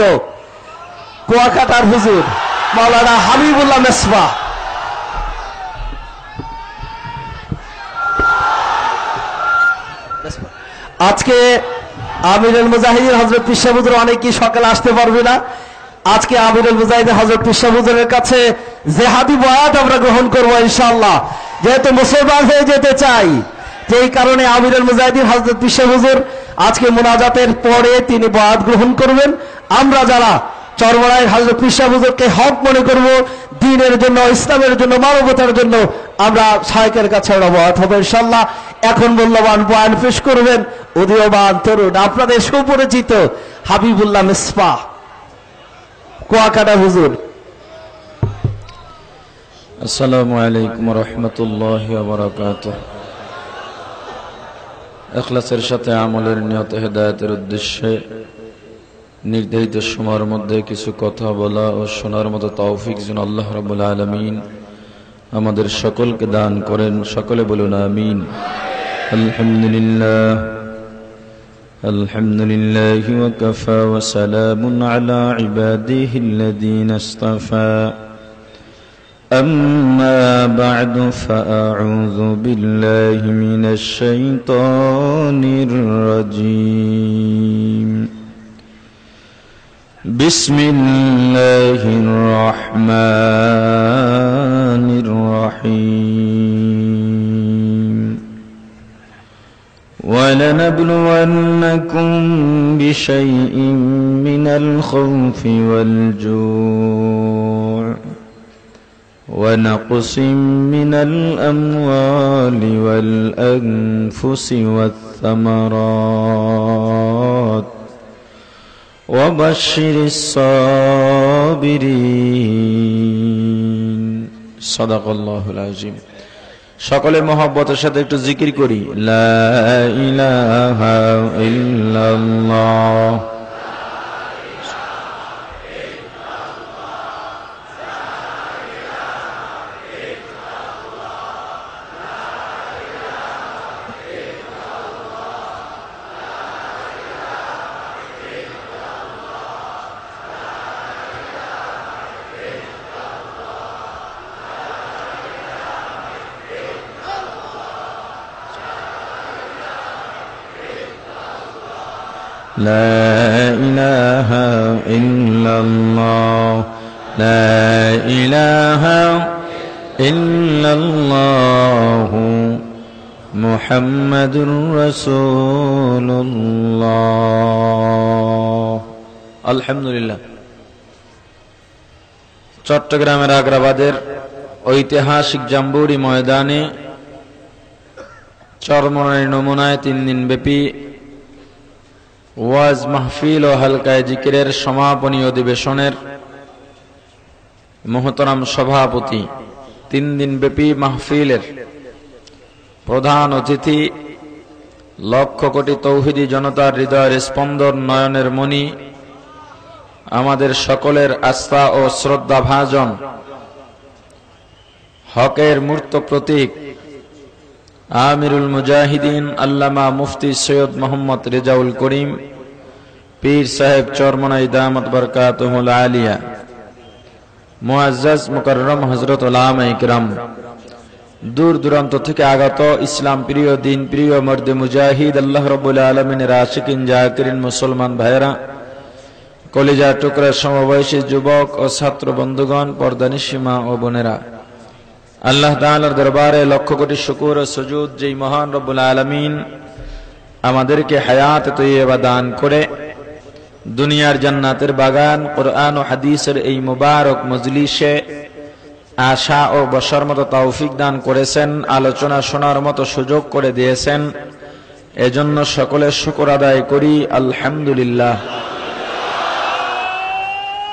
তো কুয়াকাটার হুজুর মাওলানা হাবিবুল্লাহ মেসবা। আজকে আমিরুল মুজাহিদ হজরত পিসাবুজুর অনেকেই সকালে আসতে পারবে না। আজকে আমিরুল মুজাহিদ হজরত পিসাবুজুরের কাছে জেহাদি বয়াত আমরা গ্রহণ করব ইনশাআল্লাহ। যেহেতু মুসলমান হয়ে যেতে চাই, যেই কারণে আমিরুল মুজাহিদিন হজরত পিসাবুজুর আজকে মোনাজাতের পরে তিনি বয়াত গ্রহণ করবেন। আমরা যারা চরমরায় পিসা হুজুরকে হক মনে করব, দিনের জন্য, ইসলামের জন্য, মানবতার জন্য, আমরা শায়কের কাছে রবাত হবে ইনশাল্লাহ এখন মূল্যবান বয়ান পেশ করবেন। উদীয়মান তরুণ, আপনাদের সুপরিচিত হাবিবুল্লাহ মিসপা। কুয়াকাটা হুজুর। আসসালামু আলাইকুম রহমতুল্লাহ এখলাসের সাথে আমলের নিয়ত হেদায়তের উদ্দেশ্যে নির্ধারিত সময়ের মধ্যে কিছু কথা বলা ও শোনার মতো তৌফিক যেন আল্লাহ রাবুল আলমিন আমাদের সকলকে দান করেন সকলে বলুন আমিন আলহামদুলিল্লাহ الحمد لله وكفى وسلام على عباده الذين اصطفى أما بعد فأعوذ بالله من الشيطان الرجيم. بسم الله الرحمن الرحيم. ولنبلونكم بشيء من الخوف والجوع. ونقص من الأموال والأنفس والثمرات وبشر الصابرين صدق الله العظيم সকলে মহব্বতের সাথে একটু জিকির করি লা ইলাহা ইল্লাল্লাহ محمد رسول الله الحمد لله চট্টগ্রামের আগ্রাবাদের ঐতিহাসিক জাম্বুরি ময়দানে চরমনের নমুনায় তিন দিন ব্যাপী ওয়াজ মাহফিল ও হালকায় জিকিরের সমাপনী অধিবেশনের মোহতরাম সভাপতি তিন দিন ব্যাপী মাহফিলের প্রধান অতিথি, লক্ষ কোটি তৌহিদি জনতার হৃদয়ের স্পন্দন নয়নের মণি, আমাদের সকলের আস্থা ও শ্রদ্ধা ভাজন, হকের মূর্ত প্রতীক, আমিরুল মুজাহিদিন আল্লামা মুফতি সৈয়দ মোহাম্মদ রেজাউল করিম, পীর সাহেব চরমনাই দামত বরকাতুল আলিয়া, মুআজ্জাজ মুকাররম হযরত উলামা ইকরাম দূর দূরান্ত থেকে আগত ইসলাম প্রিয়, দিন প্রিয়, মর্দে মুজাহিদ, আল্লাহ রাব্বুল আলামিনের আশিকিন জাকিরিন, মুসলমান ভাইরা কলিজা টুকরা সমবয়সী যুবক ও ছাত্র বন্ধুগণ পর্দানিসীমা ও বোনেরা, আল্লাহ তাআলার দরবারে লক্ষ কোটি শুকুর ও সুজুদ যেই মহান রব্বুল আলামিন আমাদেরকে হায়াত তৈয়বা দান করে, দুনিয়ার জান্নাতের বাগান, কোরআন ও হাদিসের এই মুবারক মজলিসে আশা ও বসার মতো তৌফিক দান করেছেন, আলোচনা শোনার মতো সুযোগ করে দিয়েছেন। এজন্য সকলে শুকর আদায় করি, আলহামদুলিল্লাহ।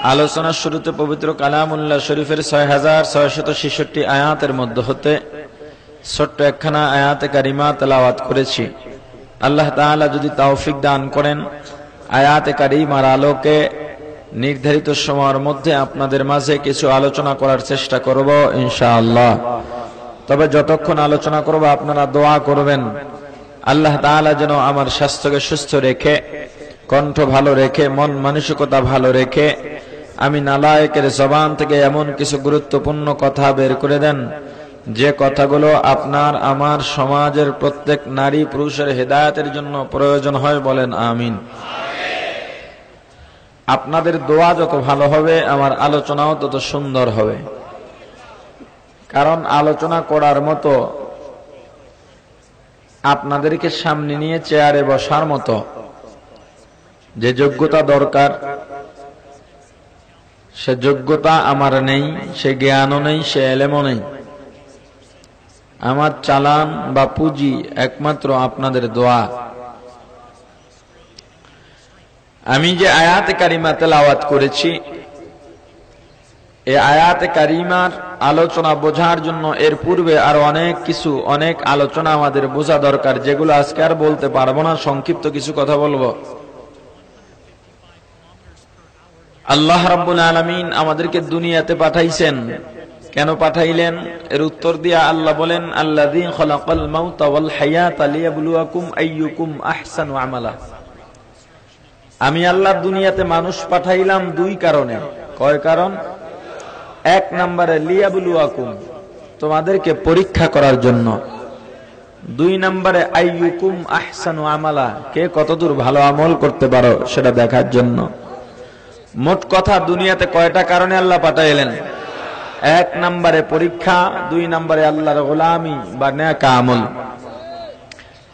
আলোচনার শুরুতে পবিত্র কালামুল্লাহ শরীফের ছয় হাজার ছয়শত ছেষট্টি আয়াতের মধ্যে হতে ছোট্ট একখানা আয়াতে কারিমা তেলাওয়াত করেছি। আল্লাহ তাআলা যদি তৌফিক দান করেন, আয়াতে কারিমার আলোকে নির্ধারিত সময়ের মধ্যে আপনাদের মাঝে কিছু আলোচনা করার চেষ্টা করব, ইনশাআল্লাহ। তবে যতক্ষণ আলোচনা করব, আপনারা দোয়া করবেন। আল্লাহ তাআলা যেন আমার স্বাস্থ্যকে সুস্থ রেখে, কণ্ঠ ভালো রেখে, মন মানসিকতা ভালো রেখে, আমি নালায়কের জবান থেকে এমন কিছু গুরুত্বপূর্ণ কথা বের করে দেন, যে কথাগুলো আপনার আমার সমাজের প্রত্যেক নারী পুরুষের হেদায়তের জন্য প্রয়োজন হয় বলেন, আমিন। আপনাদের দোয়া যত ভালো হবে, আমার আলোচনাও তত সুন্দর হবে। কারণ আলোচনা করার মতো আপনাদেরকে সামনে নিয়ে চেয়ারে বসার মতো যে যোগ্যতা দরকার, সে যোগ্যতা আমার নেই, সে জ্ঞানও নেই, সে এলেমও নেই। আমার চালান বা পুঁজি একমাত্র আপনাদের দোয়া। আমি যে আয়াত কারিমা তেলাওয়াত করেছি এই আয়াত কারিমার আলোচনা বোঝার জন্য এর পূর্বে আর অনেক কিছু, অনেক আলোচনা আমাদের বোঝা দরকার, যেগুলো আজকে আর বলতে পারব না, সংক্ষিপ্ত কিছু কথা বলব। আল্লাহ রাব্বুল আলামিন আমাদেরকে দুনিয়াতে পাঠাইছেন। কেন পাঠাইলেন? এর উত্তর দিয়া আল্লাহ বলেন, আল্লাযী খলাকাল মাউতা ওয়াল হায়াতা লিয়াবলুয়াকুম আইয়ুকুম আহসানু আমালা। আমি আল্লাহ দুনিয়াতে মানুষ পাঠাইলাম দুই কারণে। কয় কারণ? এক নম্বরে, লিয়াবলুয়াকুম, তোমাদেরকে পরীক্ষা করার জন্য। দুই নম্বরে, আইয়ুকুম আহসানু আমালা, কে কতদূর ভালো আমল করতে পারো সেটা দেখার জন্য। মোট কথা, দুনিয়াতে কয়টা কারণে আল্লাহ পাঠাইলেন? এক নম্বরে পরীক্ষা, দুই নম্বরে আল্লাহর গোলামি বা ন্যাকা আমল।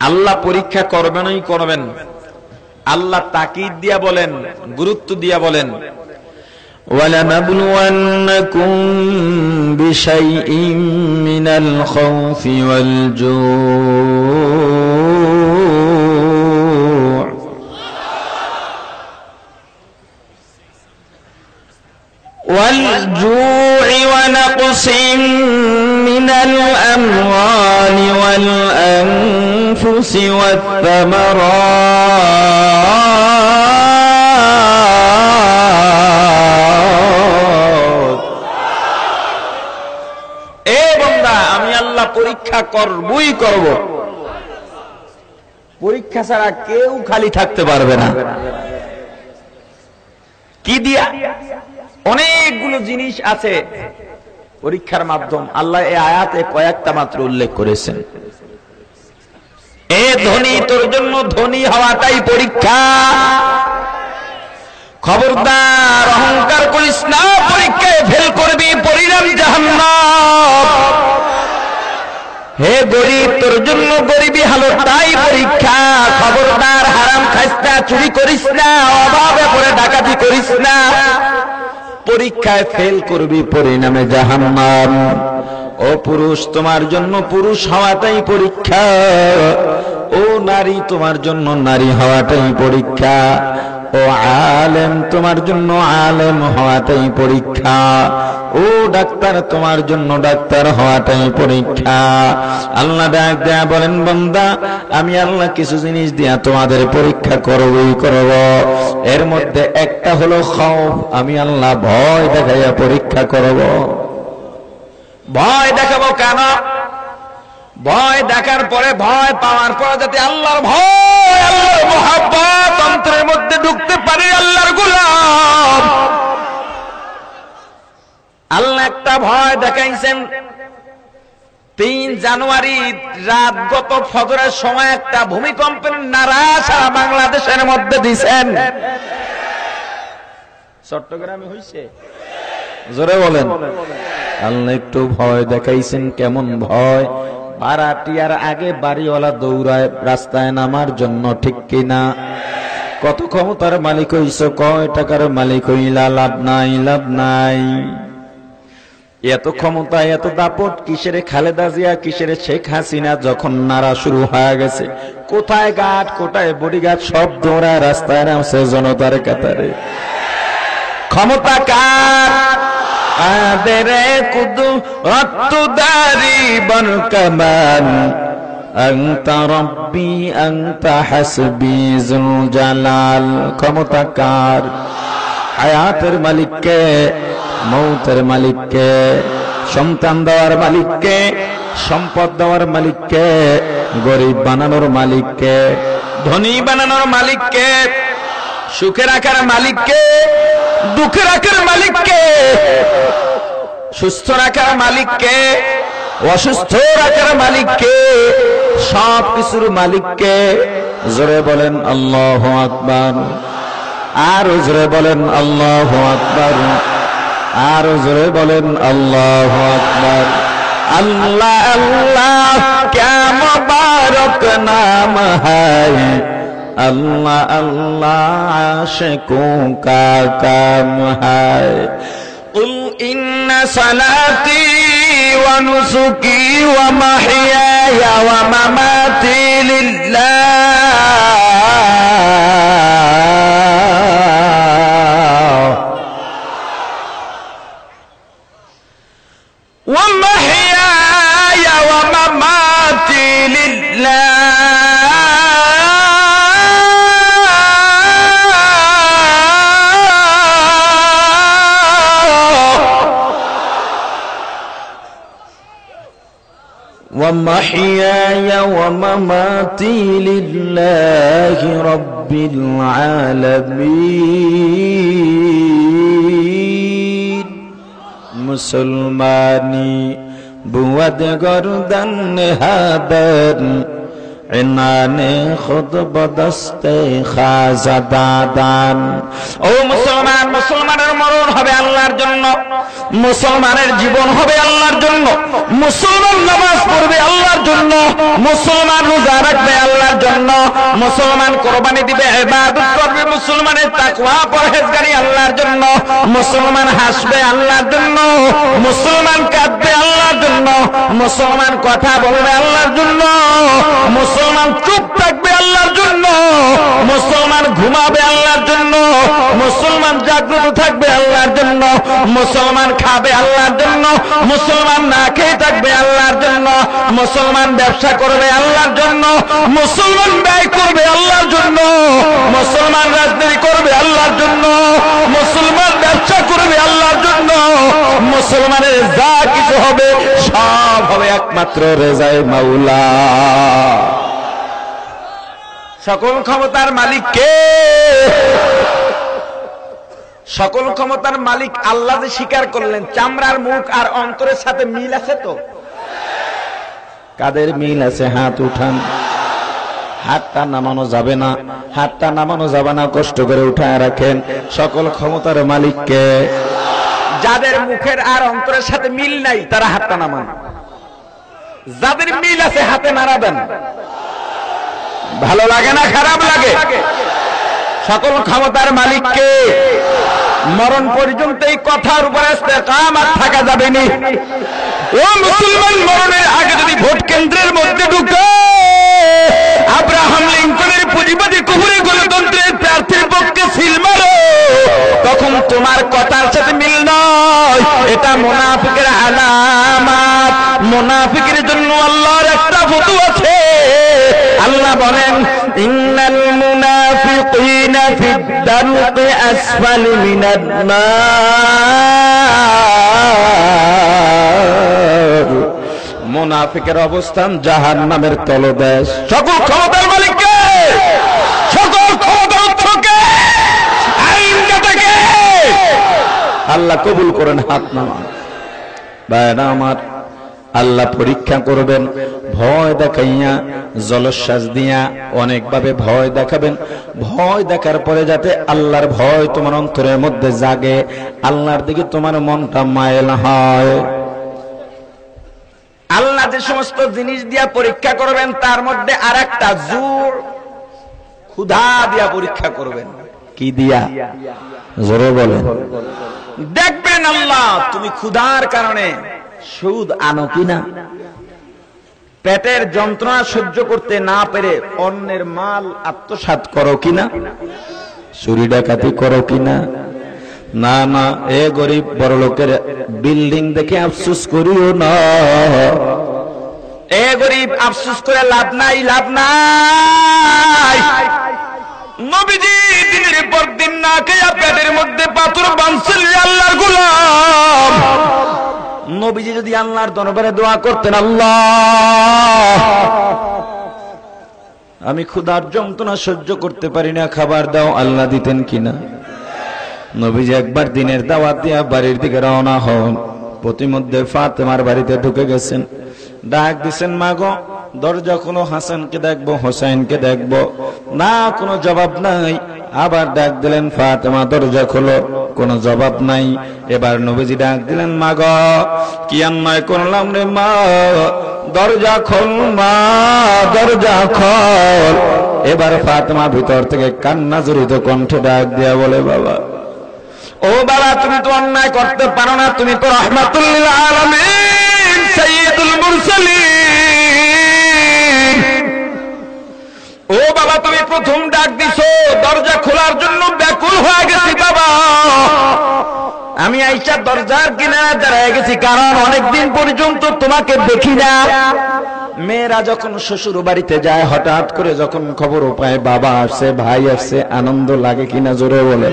আল্লাহ পরীক্ষা করবেনই করবেন। আল্লাহ তাকিদ দিয়া বলেন গুরুত্ব দিয়া বলেন ولنبلونكم بشيء من الخوف والجوع والجوع ونقص من الأموال والأنفس والثمرات পরীক্ষা করবই করব। পরীক্ষা ছাড়া কেউ খালি থাকতে পারবে না। কি দিয়া? অনেকগুলো জিনিস আছে পরীক্ষার মাধ্যম। আল্লাহ এই আয়াতে কয়েকটা মাত্র উল্লেখ করেছেন। এ ধনী, তোর জন্য ধনী হওয়াটাই পরীক্ষা। খবরদার, অহংকার করিস না, পরীক্ষায় ফেল করবি, পরিণাম জাহান্নাম। হে গরিব, তোর জন্য গরিবী হালো তাই পরীক্ষা। খবরদার, হারাম খাইস না চুরি করিস না, অভাবে পরে ডাকাতি করিস না। পরীক্ষায় ফেল করবি, পরিণামে জাহান্নাম। ও পুরুষ, তোমার জন্য পুরুষ হওয়াটাই পরীক্ষা। ও নারী, তোমার জন্য নারী হওয়াটাই পরীক্ষা। ও আলেম, তোমার জন্য আলেম হওয়াটাই পরীক্ষা। ও ডাক্তার, তোমার জন্য ডাক্তার হওয়াটাই পরীক্ষা। আল্লাহ ডাক দেয়া বলেন, বন্দা, আমি আল্লাহ কিছু জিনিস দিয়া তোমাদের পরীক্ষা করবই করব। এর মধ্যে একটা হলো খৌফ, আমি আল্লাহ ভয় দেখাইয়া পরীক্ষা করব। ভয় দেখাবো কেন? ভয় দেখার পরে ভয় পাওয়ার পরে যাতে আল্লাহর ভয়, আল্লাহর মহাব্বত অন্তরের মধ্যে ঢুকতে পারে আল্লাহর গোলাম। আল্লাহ একটা ভয় দেখাইছেন। তিন জানুয়ারি রাত গত ফজরের সময় একটা ভূমিকম্পের নারা সারা বাংলাদেশের মধ্যে দিছেন। চট্টগ্রামে হইছে? জোরে বলেন। আল্লাহ একটু ভয় দেখাইছেন, কেমন ভয়? ভাড়াটিয়ার আগে বাড়িওয়ালা দৌড়ায়, রাস্তায় নামার জন্য ঠিক কিনা? কত ক্ষমতার মালিক হইছ, কয় টাকার মালিক হইলা? লাভ নাই লাভ নাই। এত ক্ষমতা, এত দাপট, কিসের খালেদা জিয়া, কিসের শেখ হাসিনা যখন নারা শুরু হয়ে গেছে? কোথায় গাট কোথায় বডিগার্ড, সব দৌড়ায় রাস্তায় নামছে জনতার কাতারে। ক্ষমতা কার? قادر قدرت داري بركبان أنت ربي أنت حسبي ذو الجلال ক্ষমতাকার হায়াতের মালিককে মৌতের মালিককে সন্তান দেওয়ার মালিককে সম্পদ দেওয়ার মালিককে গরিব বানানোর মালিককে ধনী বানানোর মালিককে সুখের রাখার মালিককে, দুঃখের মালিক মালিককে সুস্থ রাখার মালিককে অসুস্থ রাখার মালিককে, সব কিছুর মালিককে জোরে বলেন আল্লাহ আকবর। আর জোরে বলেন আল্লাহ আকবর। আর জোরে বলেন আল্লাহ আকবর। আল্লাহ আল্লাহ কেমন বারক নাম হায়। अल्लाह अल्लाह आशिकों का काम है उल इन सलाती व नुसुकी व महयाया व ममाती लिल्लाह व महयाया व ममाती लिल्लाह ومحياي ومماتي لله رب العالمين. مسلماني بود گردن هادر ইনানে খুদ বদস্তে খাজা দাদান। ও মুসলমান, মুসলমানের মরণ হবে আল্লাহর জন্য। মুসলমানের জীবন হবে আল্লাহর জন্য। মুসলমান নামাজ পড়বে আল্লাহর জন্য। মুসলমান রোজা রাখবে আল্লাহর জন্য। মুসলমান কোরবানি দিবে, ইবাদত করবে মুসলমানের তাকওয়া, পরহেজগারি আল্লাহর জন্য। মুসলমান হাসবে আল্লাহর জন্য। মুসলমান কাঁদবে আল্লাহর জন্য। মুসলমান কথা বলবে আল্লাহর জন্য। মুসলমান চুপ থাকবে আল্লাহর জন্য। মুসলমান ঘুমাবে আল্লাহর জন্য। মুসলমান জাগ্রত থাকবে আল্লাহর জন্য। মুসলমান খাবে আল্লাহর জন্য। মুসলমান না খেয়ে থাকবে আল্লাহর জন্য। মুসলমান ব্যবসা করবে আল্লাহর জন্য। মুসলমান ব্যয় করবে আল্লাহর জন্য। মুসলমান রাজনীতি করবে আল্লাহর জন্য। মুসলমান ব্যবসা করবে আল্লাহর জন্য। মুসলমানের যা কিছু হবে, সব হবে একমাত্র রেজায় মাওলা। সকল ক্ষমতার মালিক কে? সকল ক্ষমতার মালিক আল্লাহ যে স্বীকার করলেন চামড়ার মুখ আর অন্তরের সাথে মিল আছে তো? কাদের মিল আছে? হাত উঠান। হাতটা নামানো যাবে না। হাতটা নামানো যাবে না কষ্ট করে উঠায় রাখেন। সকল ক্ষমতার মালিককে যাদের মুখের আর অন্তরের সাথে মিল নাই তারা হাতটা নামান। যাদের মিল আছে হাতে নাড়াবেন। ভালো লাগে না, খারাপ লাগে? সকল ক্ষমতার মালিককে মরণ পর্যন্ত এই কথার উপরে কামাত থাকা যাবে নি ও মুসলমান, মরণের আগে যদি ভোট কেন্দ্রের মধ্যে ঢুকে, আব্রাহাম লিঙ্কনের পুঁজিবাদী কুহুরি গণতন্ত্রের প্রার্থীর পক্ষে সিল মারো, তখন তোমার কথার সাথে মিল নয়। এটা মোনাফিকের আলামাত। মোনাফিকের জন্য আল্লাহর একটা ফটো আছে। আল্লাহ বলেন, ইন্নাল মুনাফিকিনা ফিদ দারুকি মিনান নার মুনাফিকের অবস্থান জাহান্নামের তলদেশ। সকল ক্ষমতার মালিককে! সকল ক্ষমতার উৎসকে! আইনদাতাকে আল্লাহ কবুল করেন হাত নামান ভাইরা আমার, আল্লাহ পরীক্ষা করবেন। ভয় দেখাইয়া জলশ্বাস দিয়া অনেকভাবে ভয় দেখাবেন। ভয় দেখার পরে যাতে আল্লাহর ভয় তোমার অন্তরের মধ্যে জাগে, আল্লাহর দিকে তোমার মনটা মায়েল হয়। আল্লাহ যে সমস্ত জিনিস দিয়া পরীক্ষা করবেন, তার মধ্যে আর একটা জোর, ক্ষুধা দিয়া পরীক্ষা করবেন। কি দিয়া? জোরে বলেন। দেখবেন আল্লাহ, তুমি ক্ষুধার কারণে সুদ আনো কিনা? পেটের যন্ত্রণা সহ্য করতে না পেরে অন্যের মাল আত্মসাত করো কিনা? চুরি ডাকাতি করো কিনা? না না, এ গরিব বড় লোকের বিল্ডিং দেখে আফসুস করিও না। এ গরিব আফসুস করে লাভ নাই লাভ নাই। নবীজি দিনের পর দিন না খেয়া পেটের মধ্যে পাথর বাঁধছিল আল্লাহর গোলাম। নবীজি যদি আল্লাহর দরবারে দোয়া করতেন, আল্লাহ! আমি ক্ষুধার যন্ত্রণা সহ্য করতে পারি না, খাবার দাও, আল্লাহ দিতেন কিনা? নবীজি একবার দিনের দাওয়াত দিয়া বাড়ির দিকে রওনা হন। প্রতিমধ্যে ফাতেমার বাড়িতে ঢুকে গেছেন। ডাক দিছেন মাগো দরজা কোনো হাসানকে দেখব হোসেনকে দেখব। না, কোনো জবাব নাই। আবার ডাক দিলেন, ফাতেমা, দরজা খোলো। কোনো জবাব নাই। এবার নবীজি ডাক দিলেন, মাগ, কি অন্যায় করলাম রে মা? দরজা খোল মা, দরজা খোল। এবার ফাতেমা ভিতর থেকে কান্না জড়িত কণ্ঠে ডাক দিয়া বলে, বাবা, ও বাবা, তুমি তো অন্যায় করতে পারো না। তুমি তো রহমাতুল্লিল আলামিন, সাইয়্যিদুল মুরসালিন। ও বাবা, তুমি প্রথম ডাক দিছো। দরজা খোলার জন্য ব্যাকুল হয়ে গেছি বাবা। আমি আইসা দরজার কিনারে দাঁড়ায় গেছি, কারণ অনেকদিন পর্যন্ত তোমাকে দেখি না। মেয়েরা যখন শ্বশুর বাড়িতে যায়, হঠাৎ করে যখন খবর পায়, বাবা আসছে, ভাই আসছে, আনন্দ লাগে কিনা জোরে বলে।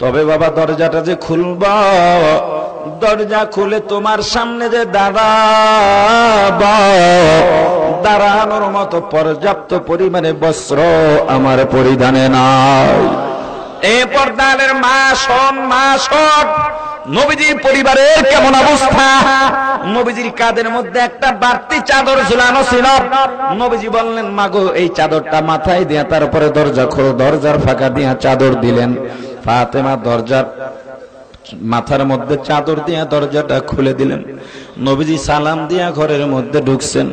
তবে বাবা, দরজাটা যে খুলব দরজা খুলে তোমার সামনে যে দাঁড়াব, দাঁড়ানোর মতো পর্যাপ্ত পরিমাণে বস্ত্র আমার পরিধানে নাই। এ পর্দালের মা শোন মা শোন, নবীজির পরিবারের কেমন অবস্থা? নবীজির কাদের মধ্যে একটা বাড়তি চাদর ঝুলানো ছিল। নবীজি বললেন, মাগো, এই চাদরটা মাথায় দিয়া তারপরে দরজা খোল। দরজার ফাঁকা দিয়া চাদর দিলেন। ফাতেমা দরজার মাথার মধ্যে চাদর দিয়া দরজাটা খুলে দিলেন। নবীজি সালাম দিয়া ঘরের মধ্যে ঢুকছেন।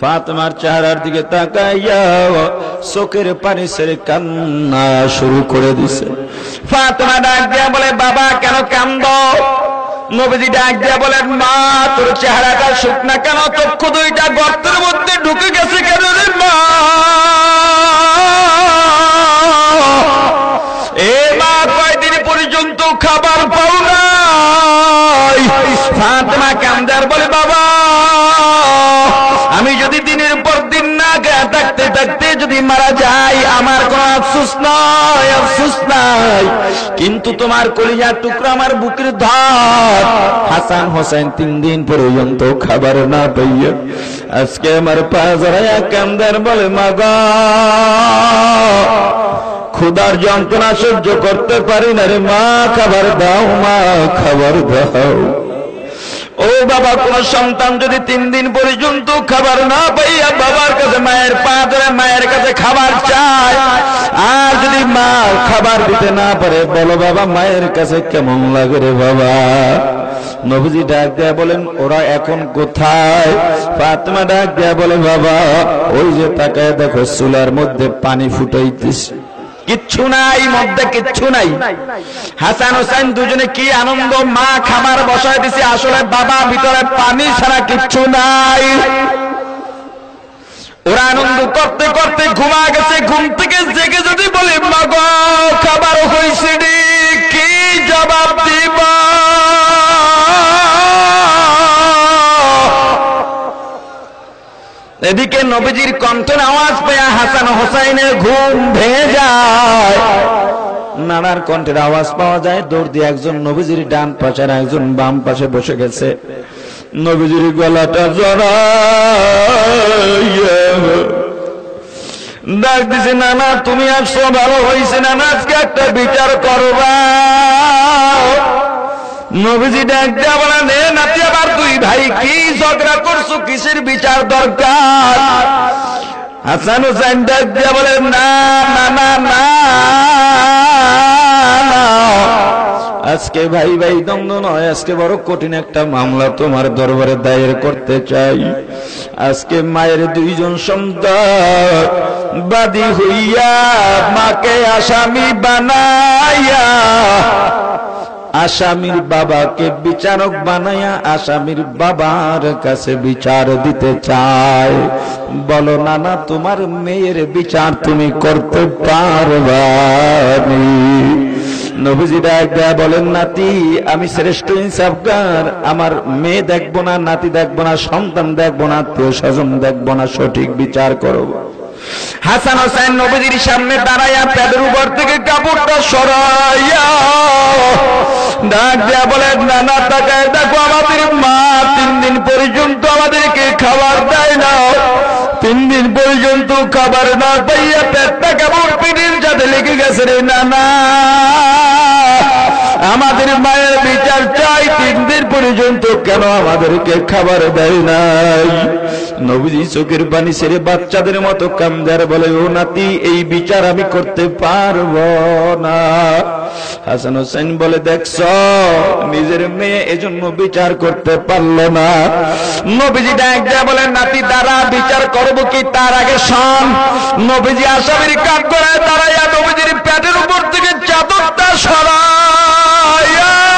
ফাতেমার চেহারার দিকে তাকাইয়া চোখের পানি সেরে কান্না শুরু করে দিছে। ফাতেমা ডাক দিয়া বলে, বাবা, কেন কান্দ? নবীজি ডাক দিয়া বলেন মা, তোর চেহারাটা শুকনা কেন? চক্ষু দুইটা গর্তের মধ্যে ঢুকে গেছে কেন রে মা? ফাতেমা কান্দার বলে বাবা। আমি যদি দিনের পর দিন না গায়ে থাকতে থাকতে যদি মারা যাই, আমার কোন আফসুস নাই আফসুস নাই কিন্তু তোমার কলিজার টুকরা আমার বুকের ধর। হাসান হোসেন তিন দিন পর্যন্ত খাবার না পাইয়া আজকে আমার পা জড়াইয়া কান্দার বলে, মাগা ক্ষুদার যন্ত্রণা সহ্য করতে পারি না রে মা, খাবার দাও মা, খাবার দাও। ও বাবা, কোন সন্তান যদি তিন দিন পর্যন্ত খাবার না পাইয়া বাবার কাছে, মায়ের পা ধরে মায়ের কাছে খাবার চায়, আর যদি মা খাবার দিতে না পারে, বলো বাবা, মায়ের কাছে কেমন লাগে রে বাবা? নবীজি ডাক দেয়া বলেন, ওরা এখন কোথায়? ফাতেমা ডাক দেয়া বলে, বাবা, ওই যে তাকায় দেখো, চুলার মধ্যে পানি ফুটাইতেছে। কিচ্ছু নাই, মধ্যে কিচ্ছু নাই। হাসান হোসেন দুজনে কি আনন্দ? মা খাবার বসায় দিছে, আসলে বাবা ভিতরে পানি ছাড়া কিচ্ছু নাই। ওরা আনন্দ করতে করতে ঘুমা গেছে, ঘুম থেকে জেগে যদি বলে মাগ খাবার হয়েছে কি জবাব দিবা? এদিকে নবীজির কণ্ঠের আওয়াজ পেয়ে হাসান হোসাইনের ঘুম ভেঙে যায়। নানার কণ্ঠের আওয়াজ পাওয়া যায়, দৌড় দিয়ে একজন নবীজির ডান পাশে আর একজন বাম পাশে বসে গেছে। নবীজির গলাটা জড়াইয়া ডাক দিছে, নানা, তুমি আসছো ভালো হয়েছে নানা, আজকে একটা বিচার করবা। নবীজি ডাক দেয়া বলেন হে নাতি আবার তুই ভাই, কি ঝগড়া করছ? কিসের বিচার দরকার? হাসান হোসেন ডাক দেয়া বলেন না না না না। আজকে ভাই ভাই, দ্বন্দ্ব নয়। আজকে বড় কঠিন একটা মামলা তোমার দরবারে দায়ের করতে চাই। আজকে মায়ের দুইজন সন্তান, বাদী হইয়া মাকে আসামি বানাইয়া আসামির বাবাকে বিচারক বানায়া আসামির বাবার কাছে বিচার দিতে চায়। বলো, নানা, তোমার মেয়ের বিচার তুমি করতে পারবানি নবীজিরা একদা বলেন, নাতি, আমি শ্রেষ্ঠ ইনসাফগার। আমার মেয়ে দেখব না, নাতি দেখব না, সন্তান দেখব না আত্মীয় স্বজন দেখব না, সঠিক বিচার করব। হাসান হোসেন নবীজির সামনে দাঁড়াইয়া পেটের উপর থেকে কাপড়টা সরাইয়া ডাক দেয়া বলে, নানা, তাকায় দেখো আমাদের মা তিন দিন পর্যন্ত আমাদেরকে খাবার দেয় না। তিন দিন পর্যন্ত খাবার না পাইয়া পেটটা কেমন পিঠির সাথে লেগে গেছে রে নানা। আমাদের মায়ের বিচার চাই, তিন দিন পর্যন্ত কেন আমাদেরকে খাবার দেয় নাই? নবীজি চোখের পানি ছেড়ে বাচ্চাদের মতো কামদার বলে, ও নাতি, এই বিচার আমি করতে পারব না। হাসান হোসেন বলে, দেখছ, নিজের মেয়ে এজন্য বিচার করতে পারল না। নবীজি ডাক বলে নাতি দ্বারা বিচার করব কি তার আগে শোন। নবীজি আসামির কাজ করে দাঁড়াইয়া নবীজির পেটের উপর থেকে চাদরটা সরাইয়া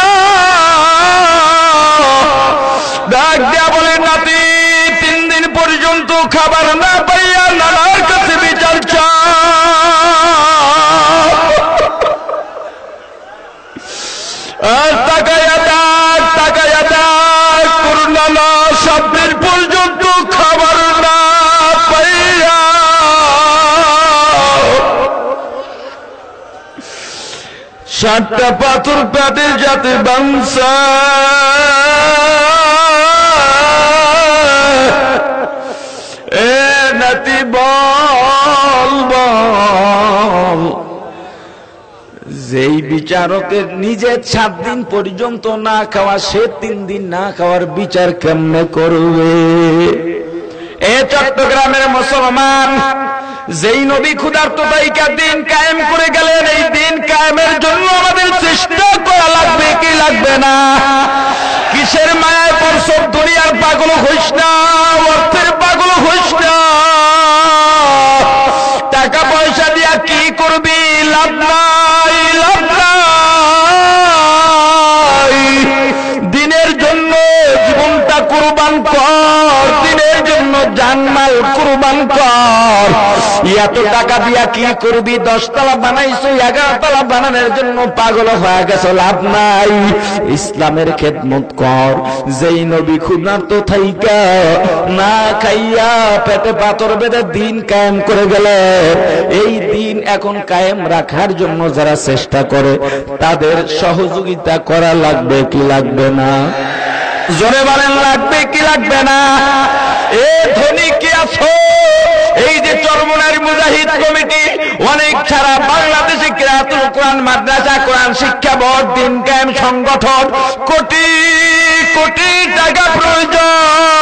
সাতটা পাথর পেটে যাতে বাংসা। এ নাতি বল বল। যেই বিচারকের নিজে সাত দিন পর্যন্ত না খাওয়া, সে তিন দিন না খাওয়ার বিচার কেমনে করবে? এ চট্টগ্রামের মুসলমান যেই নবী ক্ষুধার্ত তাইকা দিন কায়েম করে গেলেন, এই দিন কায়েমের জন্য আমাদের চেষ্টা করা লাগবে কি লাগবে না? কিসের মায়ায় পরশব দুনিয়ার পাগল হইস না, অর্থের পাগল হইস না। টাকা পয়সা দিয়া কি করবি? লাভ নাই লাভ নাই। দিনের জন্য জীবনটা কুরবান কর, দিনের জানমাল কুরবান কর। এত টাকা দিয়া কি করবি? দশতলা বানাইছো এগারো তলা বানানোর জন্য পাগল হয়ে লাভ নাই। ইসলামের খেদমত কর। যেই নবী ক্ষুধার্ত থাইকা, না খাইয়া পেটে পাথর বেঁধে দিন কায়েম করে গেলে, এই দিন এখন কায়েম রাখার জন্য যারা চেষ্টা করে, তাদের সহযোগিতা করা লাগবে কি লাগবে না? জোরে বলেন, লাগবে কি লাগবে না? এ ধনী কি আছো? এই যে চরমনার মুজাহিদ কমিটি, অনেক ছাড়া বাংলাদেশে ক্রিয়াতুল কোরআন, মাদ্রাসা কোরআন, শিক্ষা বোর্ড দিন সংগঠন, কোটি কোটি টাকা প্রয়োজন।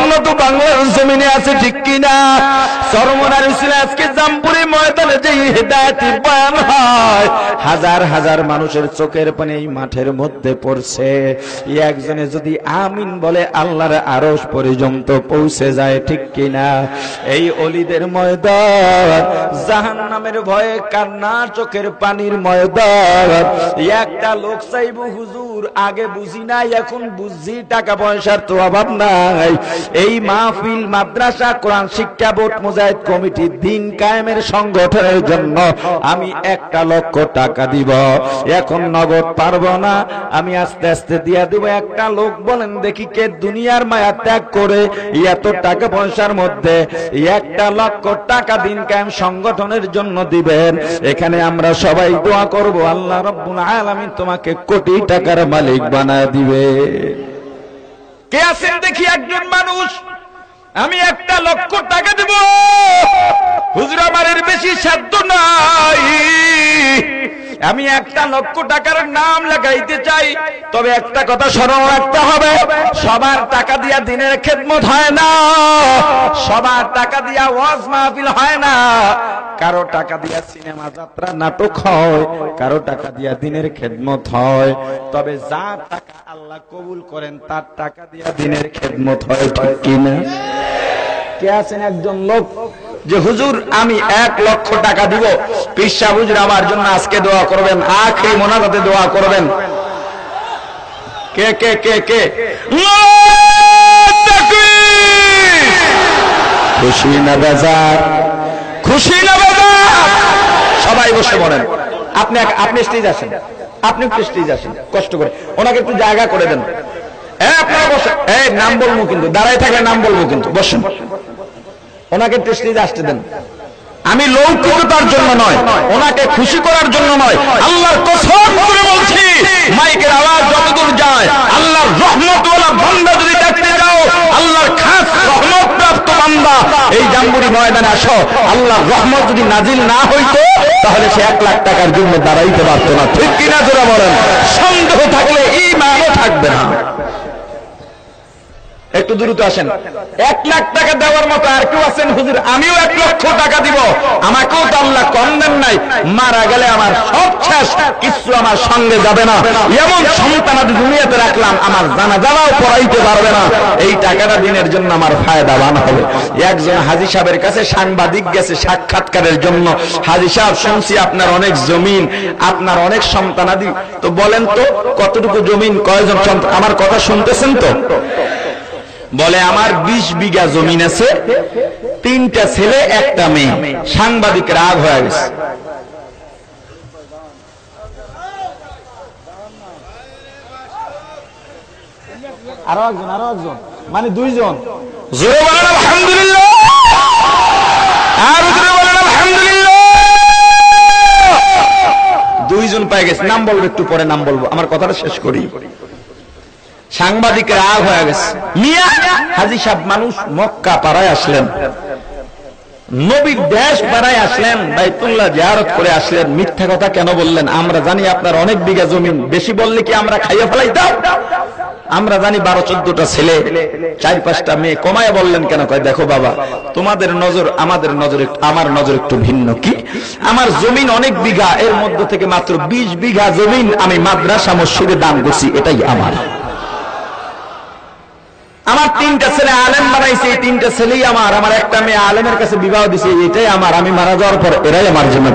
সমুন্নত বাংলার জমিনে আছে ঠিক কিনা? সরমনার আজকে জামপুরি ময়দানে যে হেদায়তি বয়ান হয়, হাজার হাজার মানুষের চোখের পানি এই মাঠের মধ্যে পড়ছে। একজনে যদি আমিন বলে, আল্লাহর আরস পর্যন্ত পৌঁছে যায়, ঠিক কিনা? এই অলিদের ময়দান জাহান নামের ভয়ে কান্নার চোখের পানির ময়দান। একটা লোক চাইব, হুজুর, আগে বুঝি নাই, এখন বুঝি টাকা পয়সার তো অভাব নাই। এই মাহফিল, মাদ্রাসা, কোরআন শিক্ষা বোর্ড, মুজাহিদ কমিটি দিন কায়েমের সংগঠনের জন্য আমি একটা লক্ষ টাকা দিব। এখন নগদ না। আমি আস্তে আস্তে একটা লোক বলেন, দেখি কে দুনিয়ার মায়া ত্যাগ করে এত টাকা পয়সার মধ্যে একটা লক্ষ টাকা দিন সংগঠনের জন্য দিবেন। এখানে আমরা সবাই দোয়া করব, আল্লাহ রব্বুল আলামিন তোমাকে কোটি টাকার মালিক বানায় দিবে। কে আছেন দেখি একজন মানুষ? আমি একটা লক্ষ টাকা দেব। হুজুর মারের বেশি সাধ্য নাই। আমি একটা লক্ষ টাকার নাম লাগাইতে চাই, তবে একটা কথা স্মরণ রাখতে হবে, সবার টাকা দিয়া দিনের খেদমত হয় না, সবার টাকা দিয়া ওয়াজ মাহফিল হয় না। কারও টাকা দিয়া সিনেমা যাত্রা, নাটক হয়, কারও টাকা দিয়া দিনের খেদমত হয়, তবে যা টাকা আল্লাহ কবুল করেন, তার টাকা দিয়া দিনের খেদমত হয় কিনা? কে আছেন একজন লোক? যে হুজুর, আমি এক লক্ষ টাকা দিব। পিসা হুজুর আমার জন্য আজকে দোয়া করবেন, আখরি মোনাজাতে দোয়া করবেন। কে কে কে কে? খুশি না খুশি না সবাই বসে বলেন। আপনি আপনি স্টেজ আসেন। আপনি একটু স্টেজ আসেন, কষ্ট করে। ওনাকে একটু জায়গা করে দেন। হ্যাঁ আপনারা এই, নাম বলব কিন্তু দাঁড়াই থাকলে নাম বলব কিন্তু, বসেন। ওনাকে একটু স্টেজে আসতে দেন। আমি লৌকিকতার জন্য নয়, ওনাকে খুশি করার জন্য নয়। আল্লাহর কসম করে বলছি, মাইকের আওয়াজ যতদূর যায়, আল্লাহর রহমতওয়ালা বান্দা যদি দেখতে যাও, আল্লাহর খাস রহমত প্রাপ্ত বান্দা, এই জাম্বুরি ময়দানে আসো। আল্লাহর রহমত যদি নাজিল না হইতো, তাহলে সে এক লাখ টাকার জন্য দাঁড়াইতে পারতো না। ঠিক কিনা তোরা বলেন? সন্দেহ থাকলে ইমানও থাকবে না। একটু দ্রুত আসেন। এক লাখ টাকা দেওয়ার মতো আর কেউ আছেন? হুজুর, আমিও এক লক্ষ টাকা দিব। আমাকেও তো আল্লাহ কম দেন নাই। মারা গেলে আমার সব শেষ। কিছু আমার সঙ্গে যাবে না। এমন সন্তান আদি দুনিয়াতে রাখলাম, আমার জানা যাওয়াও পড়াইতে পারবে না। এই টাকাটা দিনের জন্য আমার ফায়দাবান হবে। একজন হাজি সাহেবের কাছে সাংবাদিক গেছে সাক্ষাৎকারের জন্য। হাজি সাহেব, শুনছি আপনার অনেক জমিন, আপনার অনেক সন্তানাদি। তো বলেন তো, কতটুকু জমিন, কয়জন সন্তান? আমার কথা শুনতেছেন তো? বলে আমার ২০ বিঘা জমিন আছে তিনটা ছেলে একটা মেয়ে। সাংবাদিক রাগ হয়ে গেছে। আরও একজন আরও একজন। মানে দুইজন। জোরে বলেন আলহামদুলিল্লাহ! আর জোরে বলেন আলহামদুলিল্লাহ! দুইজন পাই গেছে। নাম বলব একটু পরে নাম বলব। আমার কথাটা শেষ করি। সাংবাদিক রাগ হয়ে গেছে। মিয়া হাজি সাহেব মানুষ মক্কা পাড়ায় আসলেন। নবীর দেশ পাড়ায় আসলেন, বাইতুল্লাহ করে আসলেন। মিথ্যা কথা কেন বললেন? আমরা জানি আপনার অনেক বিঘা জমিন বেশি বললে কি আমরা খাইয়ে আমরা জানি বারো, চোদ্দটা ছেলে। চার, পাঁচটা মেয়ে। কমায় বললেন কেন? কয়, দেখো বাবা, তোমাদের নজর, আমাদের নজর আমার নজর একটু ভিন্ন কি? আমার জমিন অনেক বিঘা। এর মধ্যে থেকে মাত্র বিশ বিঘা জমিন আমি মাদ্রাসা মসজিদে দান করছি। এটাই আমার। আমার তিনটা ছেলে আলেম বানাইছে, এই তিনটা ছেলেই আমার। আমার একটা মেয়ে আলেমের কাছে বিবাহ দিছে, এটাই আমার। আমি মারা যাওয়ার পর এরাই আমার জন্য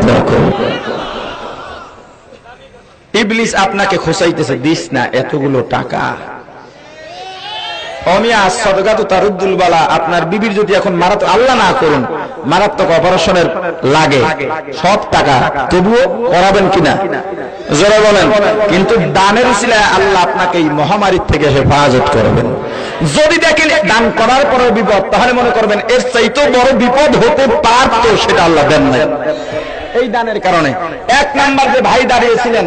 ইবলিস আপনাকে খোসাইতেছে দিস না এতগুলো টাকা। আপনার বিবির যদি এখন মারাত্মক, আল্লাহ না করুন, মারাত্মক অপারেশনের লাগে। সব টাকা তবুও করাবেন কিনা? জোরে বলেন। কিন্তু দানের উসিলায় আল্লাহ আপনাকে এই মহামারীর থেকে হেফাজত করবেন। যদি দেখেন দান করার পরে বিপদ, তাহলে মনে করবেন এর চাইতেও বড় বিপদ হতে পারতো, সেটা আল্লাহ দেন নাই। এই দানের কারণে। এক নাম্বার যে ভাই দাঁড়িয়েছিলেন,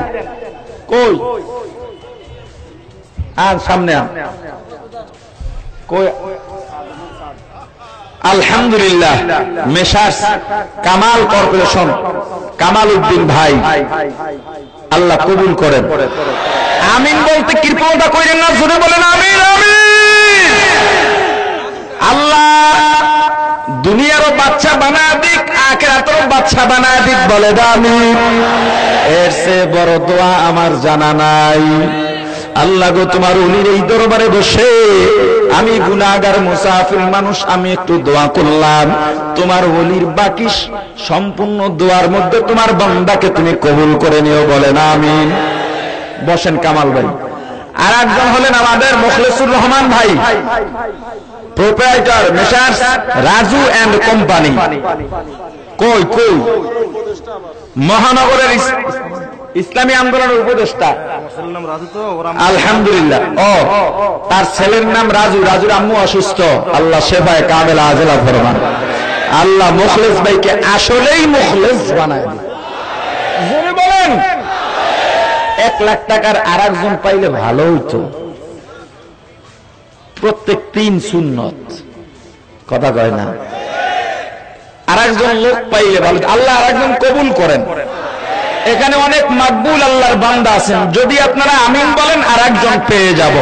কই? আর সামনে আলহামদুলিল্লাহ মেশাস কামাল কর্পোরেশন, কামাল উদ্দিন ভাই। আল্লাহ কবুল করেন। আমিন বলতে কৃপণতা করেন না, জোরে বলেন আমিন আমিন আল্লাহ দুনিয়ারও বাচ্চা বানায় দিক, আখেরাতেরও বাচ্চা বানায় দিক বলে দামি এর সে বড় দোয়া আমার জানা নাই। আল্লাহ গো, তোমার উলির এই দরবারে বসে আমি গুনাগার মুসাফির মানুষ, আমি একটু দোয়া করলাম। তোমার অলির বাকি সম্পূর্ণ দোয়ার মধ্যে তোমার বান্দাকে তুমি কবুল করে নিও বলেন আমিন বসেন কামাল ভাই। আর একজন হলেন আমাদের মুখলেসুর রহমান ভাই। Proprietor messrs Raju and company কই কই? মহানগরের ইসলামী আন্দোলনের উপদেষ্টা। আলহামদুলিল্লাহ। ও তার ছেলের নাম রাজু। রাজুর আম্মু অসুস্থ। আল্লাহ সেবায় কামেলা আজেলা ফরমান। আল্লাহ মুখলেস ভাইকে আসলেই মুখলেস বানায় বলেন। এক লাখ টাকার আর একজন পাইলে ভালো হইতো প্রত্যেক তিন সুন্নত। কথা কয় না? আর একজন লোক পাইলে ভালো। আল্লাহ আর একজন কবুল করেন। এখানে অনেক মাকবুল আল্লাহর বান্দা আছেন। যদি আপনারা আমিন বলেন আর একজন পেয়ে যাব।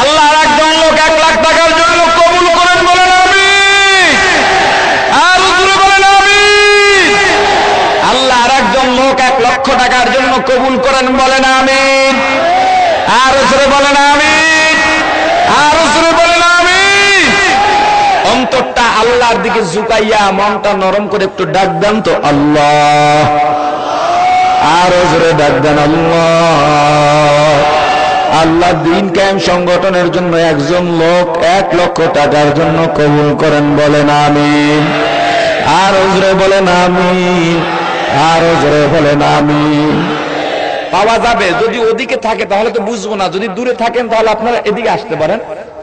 আল্লাহ আর একজন লোক এক লাখ টাকার জন্য কবুল করেন বলেন আমি আল্লাহ আর একজন লোক এক লক্ষ টাকার জন্য কবুল করেন বলেন আমিন। আর বলেন আমিন। অন্তরটা আল্লাহর দিকে ঝুঁকাইয়া মনটা নরম করে একটু ডাক দেন তো, আল্লাহ। আরও জোরে ডাক দেন, আল্লাহ। আল্লাহ দিন কায়েম সংগঠনের জন্য একজন লোক এক লক্ষ টাকার জন্য কবুল করেন বলেন আমিন। আর জোরে বলেন আমিন। আর জোরে বলেন আমিন। পাওয়া যাবে, যদি ওদিকে থাকে তাহলে তো বুঝব না, যদি দূরে থাকেন তাহলে আপনারা এদিকে আসতে পারেন।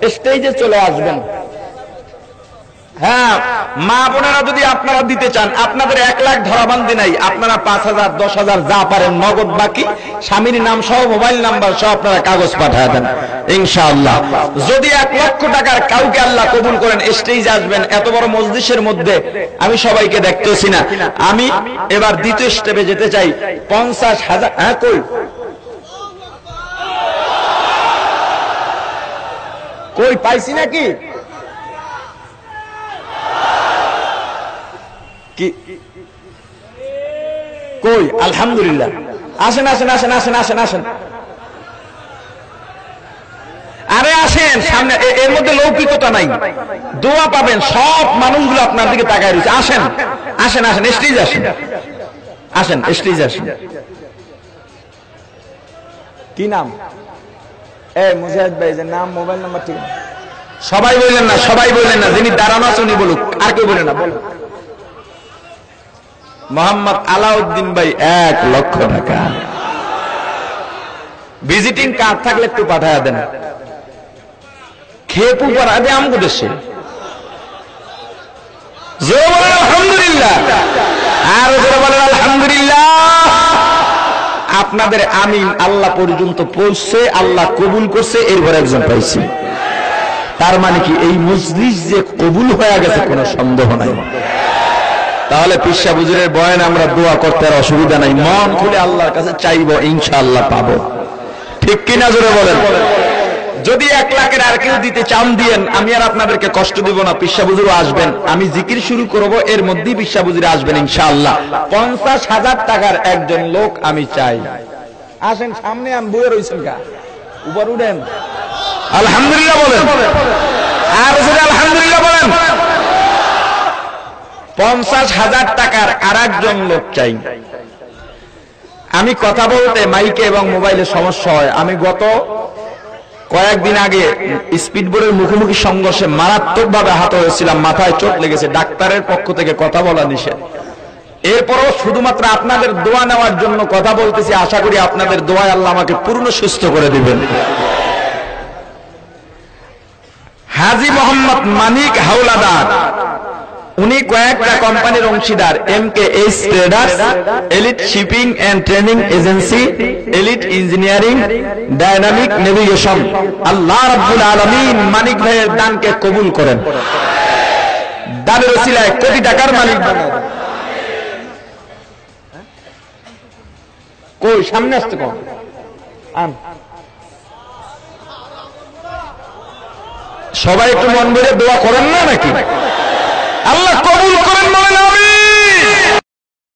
স্টেজে চলে আসবেন। হ্যাঁ মা বোনেরা যদি আপনারা দিতে চান, আপনাদের এক লাখ ধরাবান্দি নাই, আপনারা পাঁচ হাজার, দশ হাজার যা পারেন, নগদ বাকি, স্বামীর নাম সহ, মোবাইল নাম্বার সহ আপনারা কাগজ পাঠায় দেন, ইনশাআল্লাহ। যদি এক লক্ষ টাকার কাউকে আল্লাহ কবুল করেন স্টেজে আসবেন, এত বড় মসজিদের মধ্যে, আমি সবাইকে দেখতেছি না। আমি এবার দ্বিতীয় স্টেপে যেতে চাই, পঞ্চাশ হাজার হ্যাঁ কই? কই, পাইছি নাকি? কই? আলহামদুলিল্লাহ। আসেন আসেন আসেন আসেন আসেন আসেন। আরে আসেন, সামনে এর মধ্যে লৌকিকতা নাই। দোয়া পাবেন, সব মানুষগুলো আপনার দিকে তাকায় রয়েছে। আসেন আসেন আসেন, স্টেজ আসেন। আসেন, স্টেজ আসেন। কি নাম? এ, মুজাহিদ ভাই, যে নাম, মোবাইল নাম্বার ঠিক সবাই বললেন না, সবাই বললেন না, যিনি দাঁড়ানো আছে উনি বলুক। আর কেউ বলেন না বলুন মোহাম্মদ আলাউদ্দিন ভাই, এক লক্ষ টাকা। ভিজিটিং কার্ড থাকলে একটু পাঠায় দেন। খেপু করা দে আমগো দেশে। আপনাদের আমিন আল্লাহ পর্যন্ত পৌঁছছে আল্লাহ কবুল করছে, এরপর একজন পাইছি। তার মানে কি, এই মজলিস যে কবুল হয়ে গেছে, কোনো সন্দেহ নাই। তাহলে পিসা বুজুরের বয়ান আমরা দোয়া করতে আর অসুবিধা নাই। মন খুলে আল্লাহর কাছে চাইব, ইনশাআল্লাহ পাবো। ঠিক কিনা জোরে বলেন? যদি এক লাখের আর কেউ দিতে চান, দিয়েন। আমি আর আপনাদেরকে কষ্ট দিব না। পিসা বুজুরও আসবেন। আমি জিকির শুরু করব, এর মধ্যেই পিসা বুজুরে আসবেন, ইনশাআল্লাহ। পঞ্চাশ হাজার টাকার একজন লোক আমি চাই। আসেন, সামনে আমি বয়ে রয়েছেন কা উপর উঠেন। আলহামদুলিল্লাহ বলেন। আর আলহামদুলিল্লাহ বলেন। পঞ্চাশ হাজার টাকার আর একজন লোক চাই। আমি কথা বলতে মাইকে এবং মোবাইলে সমস্যা হয়। আমি গত কয়েকদিন আগে স্পিড বোর্ডের মুখোমুখি সংঘর্ষে মারাত্মকভাবে আহত হয়েছিলাম। মাথায় চোট লেগেছে। ডাক্তারের পক্ষ থেকে কথা বলা নিষেধ। এরপরও শুধুমাত্র আপনাদের দোয়া নেওয়ার জন্য কথা বলতেছি। আশা করি আপনাদের দোয়ায় আল্লাহ আমাকে পূর্ণ সুস্থ করে দিবেন। হাজি মোহাম্মদ মানিক হাওলাদার উনি কয়েকটা কোম্পানির অংশীদার M K H traders elite shipping and training agency elite engineering dynamic navigation আল্লাহ রাব্বুল আলামিন মানিক ভাইয়ের দানকে কবুল করেন। দানের ওসিলায় কোটি টাকার মালিক বানান কই সামনে আসতে কম আন। সবাই একটু মন ভরে দোয়া করেন না নাকি? আল্লাহ কবুল করেন বলেন আমি